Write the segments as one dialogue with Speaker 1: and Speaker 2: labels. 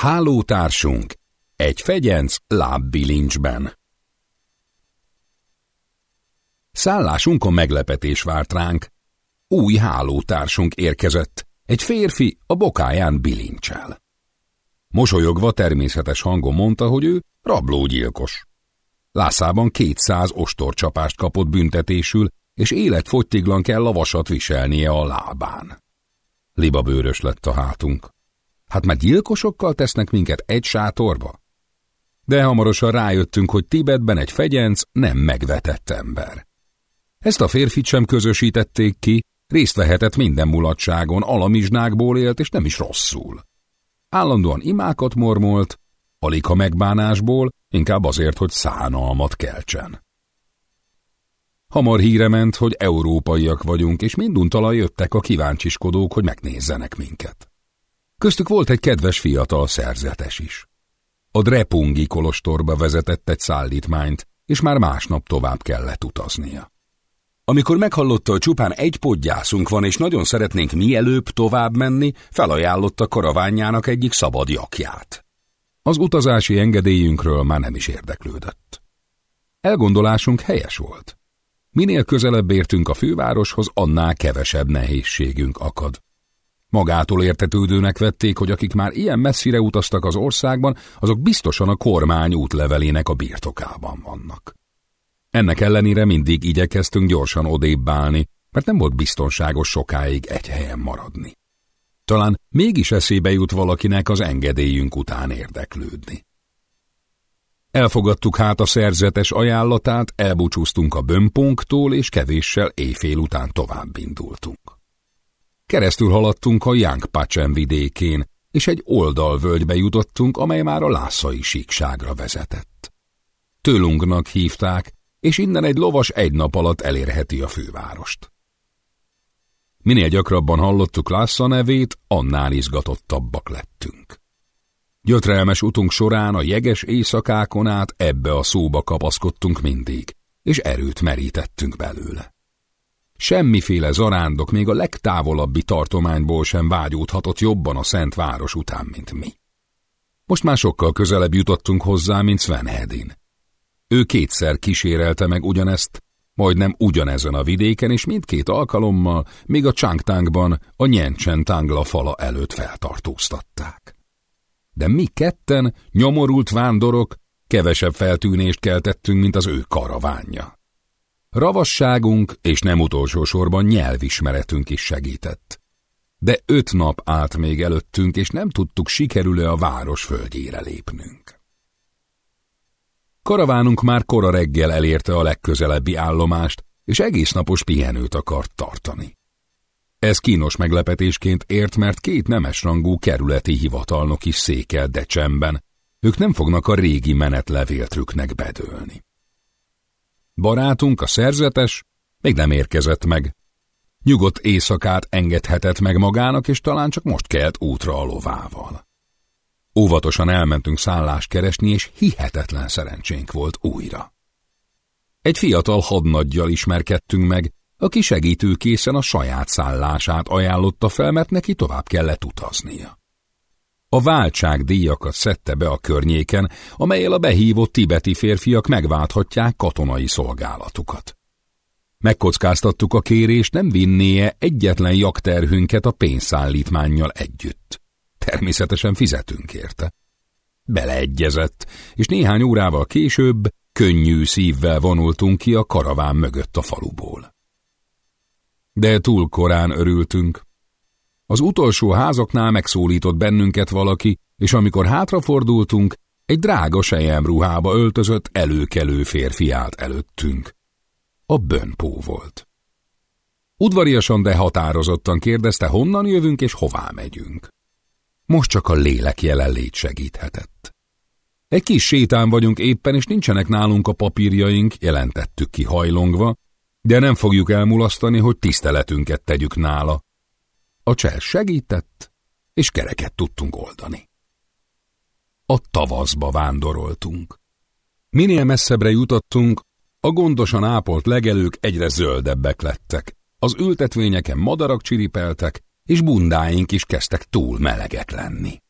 Speaker 1: Hálótársunk, egy fegyenc lábbilincsben. Szállásunkon meglepetés várt ránk. Új hálótársunk érkezett, egy férfi a bokáján bilincsel. Mosolyogva természetes hangon mondta, hogy ő rablógyilkos. Lászában kétszáz ostorcsapást kapott büntetésül, és életfogytiglan kell a vasat viselnie a lábán. Libabőrös lett a hátunk. Hát már gyilkosokkal tesznek minket egy sátorba? De hamarosan rájöttünk, hogy Tibetben egy fegyenc nem megvetett ember. Ezt a férfit sem közösítették ki, részt vehetett minden mulatságon, alamizsnákból élt, és nem is rosszul. Állandóan imákat mormolt, alig a megbánásból, inkább azért, hogy szánalmat keltsen. Hamar híre ment, hogy európaiak vagyunk, és minduntalan jöttek a kíváncsiskodók, hogy megnézzenek minket. Köztük volt egy kedves fiatal szerzetes is. A Drepungi kolostorba vezetett egy szállítmányt, és már másnap tovább kellett utaznia. Amikor meghallotta, hogy csupán egy podgyászunk van, és nagyon szeretnénk mielőbb tovább menni, felajánlotta karaványának egyik szabad jakját. Az utazási engedélyünkről már nem is érdeklődött. Elgondolásunk helyes volt. Minél közelebb értünk a fővároshoz, annál kevesebb nehézségünk akad. Magától értetődőnek vették, hogy akik már ilyen messzire utaztak az országban, azok biztosan a kormány útlevelének a birtokában vannak. Ennek ellenére mindig igyekeztünk gyorsan odébb állni, mert nem volt biztonságos sokáig egy helyen maradni. Talán mégis eszébe jut valakinek az engedélyünk után érdeklődni. Elfogadtuk hát a szerzetes ajánlatát, elbúcsúztunk a bömpónktól, és kevéssel éjfél után tovább indultunk. Keresztül haladtunk a Jánkpácsen vidékén, és egy oldalvölgybe jutottunk, amely már a lászai síkságra vezetett. Tölungnak hívták, és innen egy lovas egy nap alatt elérheti a fővárost. Minél gyakrabban hallottuk Lásza nevét, annál izgatottabbak lettünk. Gyötrelmes utunk során a jeges éjszakákon át ebbe a szóba kapaszkodtunk mindig, és erőt merítettünk belőle. Semmiféle zarándok még a legtávolabbi tartományból sem vágyódhatott jobban a szent város után, mint mi. Most már sokkal közelebb jutottunk hozzá, mint Sven Hedin. Ő kétszer kísérelte meg ugyanezt, majdnem ugyanezen a vidéken, és mindkét alkalommal, még a Csangtánkban a Nyencsen Tangla fala előtt feltartóztatták. De mi ketten, nyomorult vándorok, kevesebb feltűnést keltettünk, mint az ő karavánja. Ravasságunk és nem utolsó sorban nyelvismeretünk is segített. De öt nap állt még előttünk, és nem tudtuk sikerül-e a város földjére lépnünk. Karavánunk már kora reggel elérte a legközelebbi állomást, és egész napos pihenőt akart tartani. Ez kínos meglepetésként ért, mert két nemesrangú kerületi hivatalnok is székel Decsemben, ők nem fognak a régi menetlevéltrüknek bedőlni. Barátunk, a szerzetes, még nem érkezett meg. Nyugodt éjszakát engedhetett meg magának, és talán csak most kelt útra a lovával. Óvatosan elmentünk szállást keresni, és hihetetlen szerencsénk volt újra. Egy fiatal hadnaggyal ismerkedtünk meg, aki segítőkészen a saját szállását ajánlotta fel, mert neki tovább kellett utaznia. A váltságdíjakat szedte be a környéken, amelyel a behívott tibeti férfiak megválthatják katonai szolgálatukat. Megkockáztattuk a kérést, nem vinnie egyetlen jakterhünket a pénzszállítmánnyal együtt. Természetesen fizetünk érte. Beleegyezett, és néhány órával később könnyű szívvel vonultunk ki a karaván mögött a faluból. De túl korán örültünk. Az utolsó házaknál megszólított bennünket valaki, és amikor hátrafordultunk, egy drága ruhába öltözött előkelő férfi állt előttünk. A bönpó volt. Udvariasan, de határozottan kérdezte, honnan jövünk és hová megyünk. Most csak a lélek jelenlét segíthetett. Egy kis sétán vagyunk éppen, és nincsenek nálunk a papírjaink, jelentettük ki hajlongva, de nem fogjuk elmulasztani, hogy tiszteletünket tegyük nála. A csel segített, és kereket tudtunk oldani. A tavaszba vándoroltunk. Minél messzebbre jutottunk, a gondosan ápolt legelők egyre zöldebbek lettek. Az ültetvényeken madarak csiripeltek, és bundáink is kezdtek túl melegek lenni.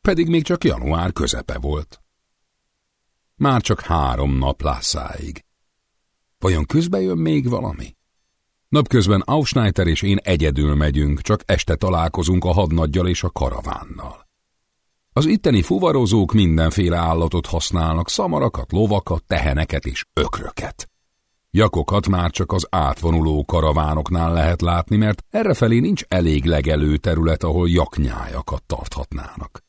Speaker 1: pedig még csak január közepe volt. Már csak három nap lászáig. Vajon közbe jön még valami? Napközben Aufschneider és én egyedül megyünk, csak este találkozunk a hadnaggyal és a karavánnal. Az itteni fuvarozók mindenféle állatot használnak, szamarakat, lovakat, teheneket és ökröket. Jakokat már csak az átvonuló karavánoknál lehet látni, mert errefelé nincs elég legelő terület, ahol jaknyájakat tarthatnának.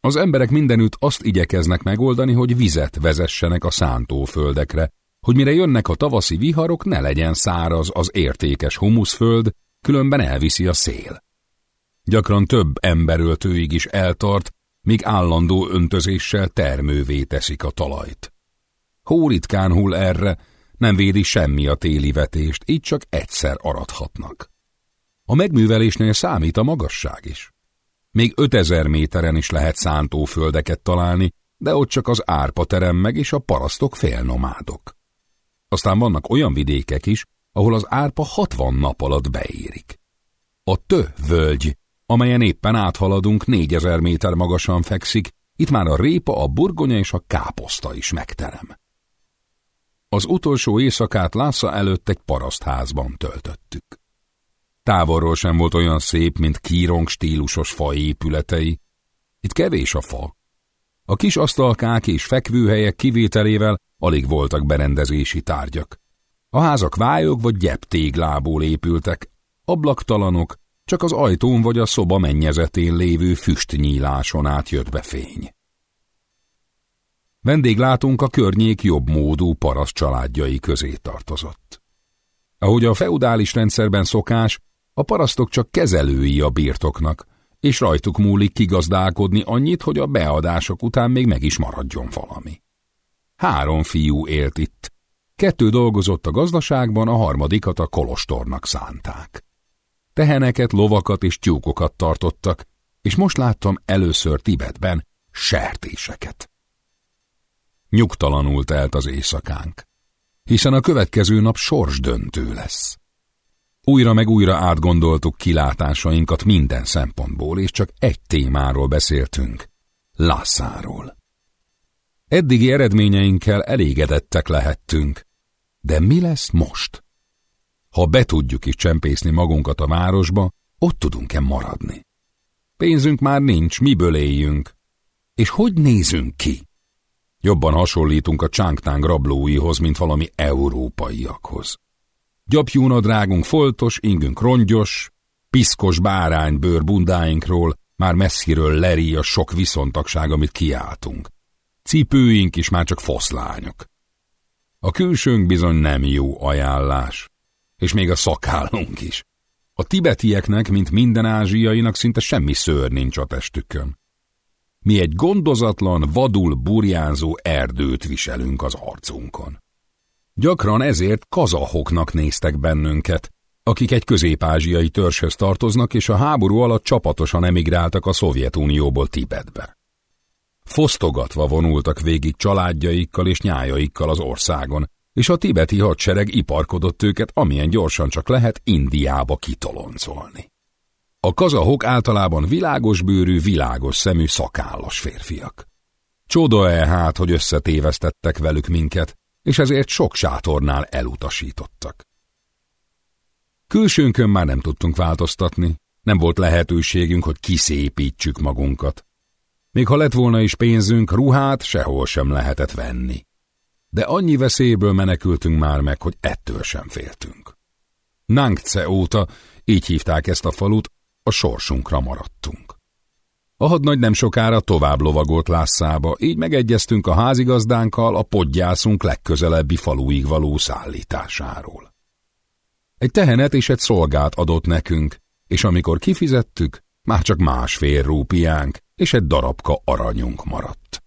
Speaker 1: Az emberek mindenütt azt igyekeznek megoldani, hogy vizet vezessenek a szántóföldekre, hogy mire jönnek a tavaszi viharok, ne legyen száraz az értékes humuszföld, különben elviszi a szél. Gyakran több emberöltőig is eltart, míg állandó öntözéssel termővé teszik a talajt. Hó ritkán hull erre, nem védi semmi a téli vetést, így csak egyszer arathatnak. A megművelésnél számít a magasság is. Még 5000 méteren is lehet szántóföldeket találni, de ott csak az árpa terem meg és a parasztok félnomádok. Aztán vannak olyan vidékek is, ahol az árpa 60 nap alatt beérik. A tö völgy, amelyen éppen áthaladunk, 4000 méter magasan fekszik, itt már a répa, a burgonya és a káposzta is megterem. Az utolsó éjszakát Lásza előtt egy parasztházban töltöttük. Távolról sem volt olyan szép, mint kírong stílusos fa épületei. Itt kevés a fa. A kis asztalkák és fekvőhelyek kivételével alig voltak berendezési tárgyak. A házak vályok vagy gyep téglából épültek, ablaktalanok, csak az ajtón vagy a szoba mennyezetén lévő füstnyíláson át jött be fény. Vendéglátunk a környék jobb módú paraszt családjai közé tartozott. Ahogy a feudális rendszerben szokás, a parasztok csak kezelői a birtoknak, és rajtuk múlik kigazdálkodni annyit, hogy a beadások után még meg is maradjon valami. Három fiú élt itt. Kettő dolgozott a gazdaságban, a harmadikat a kolostornak szánták. Teheneket, lovakat és tyúkokat tartottak, és most láttam először Tibetben sertéseket. Nyugtalanul telt az éjszakánk, hiszen a következő nap sorsdöntő lesz. Újra meg újra átgondoltuk kilátásainkat minden szempontból, és csak egy témáról beszéltünk, Lassáról. Eddigi eredményeinkkel elégedettek lehettünk, de mi lesz most? Ha be tudjuk is csempészni magunkat a városba, ott tudunk-e maradni? Pénzünk már nincs, miből éljünk? És hogy nézünk ki? Jobban hasonlítunk a csángtáng rablóihoz, mint valami európaiakhoz. Gyapjúnadrágunk foltos, ingünk rongyos, piszkos báránybőr bundáinkról már messziről leri a sok viszontagság, amit kiáltunk. Cipőink is már csak foszlányok. A külsőnk bizony nem jó ajánlás, és még a szakállunk is. A tibetieknek, mint minden ázsiainak szinte semmi szőr nincs a testükön. Mi egy gondozatlan, vadul burjánzó erdőt viselünk az arcunkon. Gyakran ezért kazahoknak néztek bennünket, akik egy közép-ázsiai törzshöz tartoznak, és a háború alatt csapatosan emigráltak a Szovjetunióból Tibetbe. Fosztogatva vonultak végig családjaikkal és nyájaikkal az országon, és a tibeti hadsereg iparkodott őket, amilyen gyorsan csak lehet Indiába kitoloncolni. A kazahok általában világos bőrű, világos szemű, szakállas férfiak. Csoda-e hát, hogy összetévesztettek velük minket, és ezért sok sátornál elutasítottak. Külsőnkön már nem tudtunk változtatni, nem volt lehetőségünk, hogy kiszépítsük magunkat. Még ha lett volna is pénzünk, ruhát sehol sem lehetett venni. De annyi veszélyből menekültünk már meg, hogy ettől sem féltünk. Nangce óta, így hívták ezt a falut, a sorsunkra maradtunk. A hadnagy nem sokára tovább lovagolt Lásszába, így megegyeztünk a házigazdánkkal a podgyászunk legközelebbi faluig való szállításáról. Egy tehenet és egy szolgát adott nekünk, és amikor kifizettük, már csak másfél rúpiánk és egy darabka aranyunk maradt.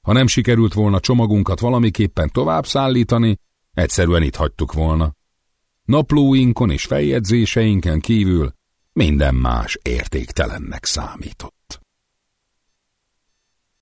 Speaker 1: Ha nem sikerült volna csomagunkat valamiképpen tovább szállítani, egyszerűen itt hagytuk volna. Naplóinkon és feljegyzéseinken kívül minden más értéktelennek számított.